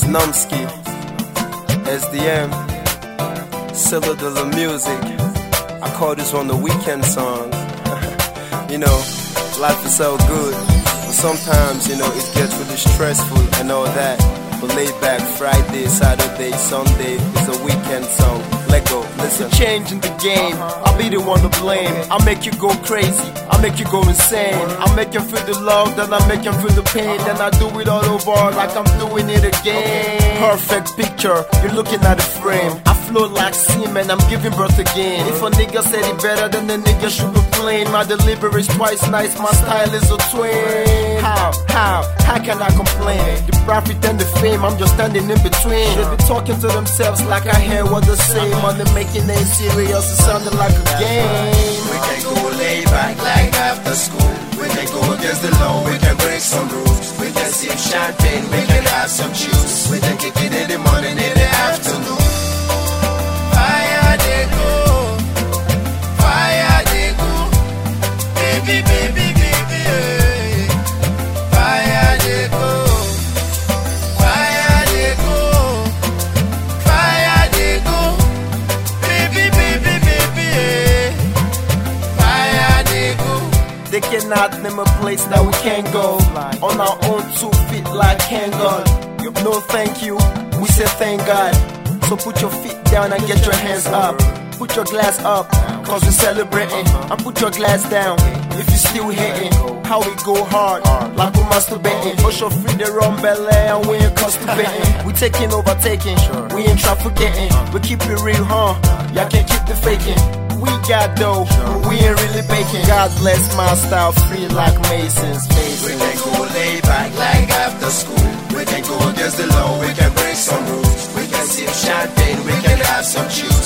Snumsky, SDM, Silla de la Music. I call this one the weekend song. you know, life is so good, but sometimes, you know, it gets really stressful and all that. But laid back Friday, Saturday, Sunday is a weekend song. Let go, listen. in the game, uh-huh. I'll be the one to blame. I make you go crazy, I make you go insane. Uh-huh. I make you feel the love, then I make you feel the pain. Uh-huh. Then I do it all over like I'm doing it again. Perfect picture, you're looking at the frame. I flow like semen, I'm giving birth again. If a nigga said it better, then the nigga should be plain. My delivery is twice nice, my style is a twin. How, how, how can I complain? The profit and the fame, I'm just standing in between. They be talking to themselves like I hear what they say. Money making ain't serious, it sounding like a game. We can go lay back like after school. We can go against the law, we can break some rules. We can sip champagne, we can have some juice. We can kick it in the morning, They cannot name a place that we can't go. On our own two feet like Kangon. No thank you, we say thank God. So put your feet down and get your hands up. Put your glass up, cause we're celebrating. And put your glass down if you still hating. How we go hard, like we masturbating. Ocean free the rum belly and we ain't constipating. We taking overtaking, we ain't trafficking. We keep it real, huh? Y'all can't keep the faking. We got dough, but we ain't really baking. God bless my style, free like Masons. We Masons. can go lay back like after school. We can go against the law, we can break some rules. We can sip champagne, we can have some juice.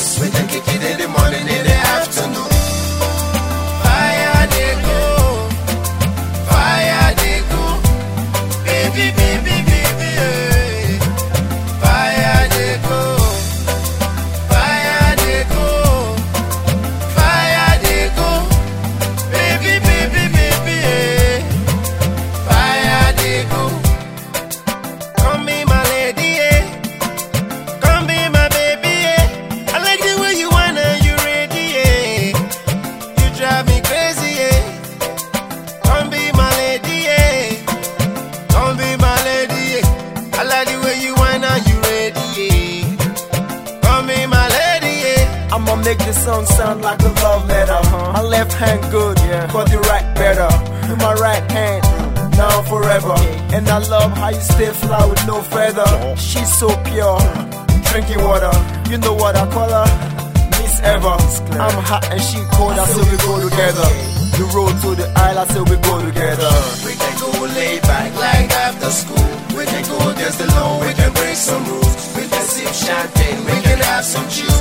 I'ma make this song sound like a love letter. Uh-huh. My left hand good, yeah. but the right better. With my right hand, now forever. And I love how you stay fly with no feather. She's so pure, drinking water. You know what I call her? Miss Ever. I'm hot and she cold, I say we go together. The road to the aisle, I say we go together. We can go lay back like after school. We can go against the law, we can break some rules. We can sip champagne, we can have some juice.